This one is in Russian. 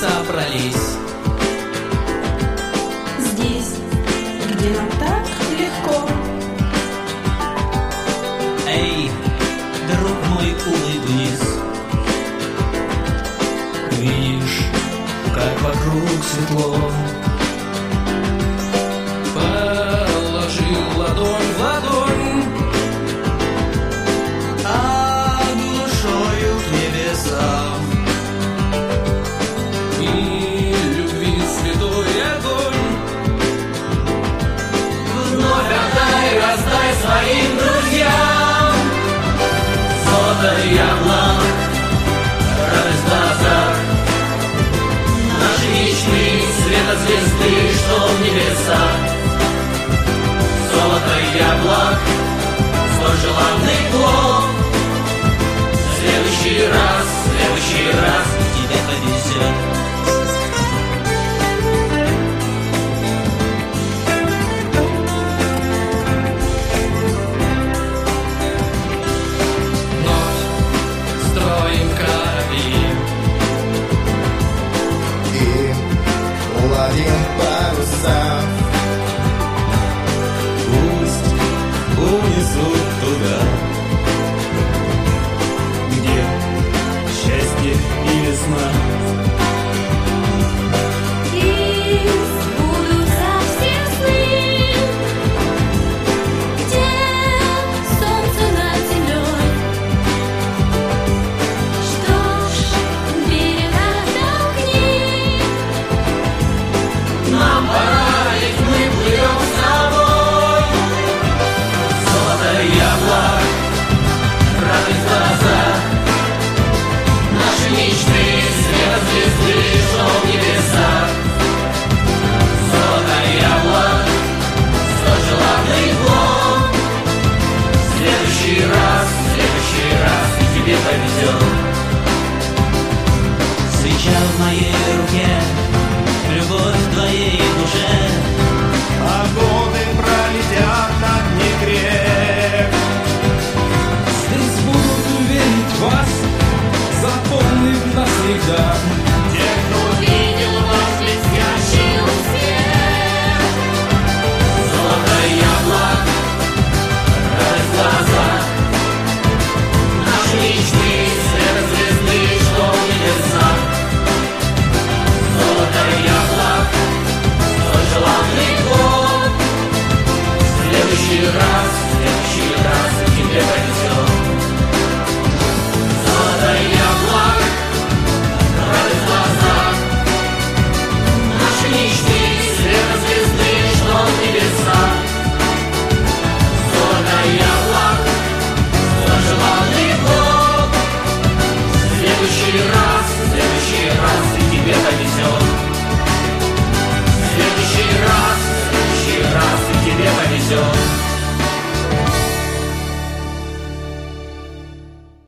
собрались. Здесь, где нам так легко. Эй, друг мой, улыбнись. Видишь, как вокруг светло желанный плод В следующий раз, в следующий раз. Тебе повезет. Вновь строим корабли И ловим паруса мечты, свет звезды, небесах. Золото яблок, столь желанный следующий раз, следующий раз тебе повезет. Свеча в моей руке, любовь в твоей душе shore.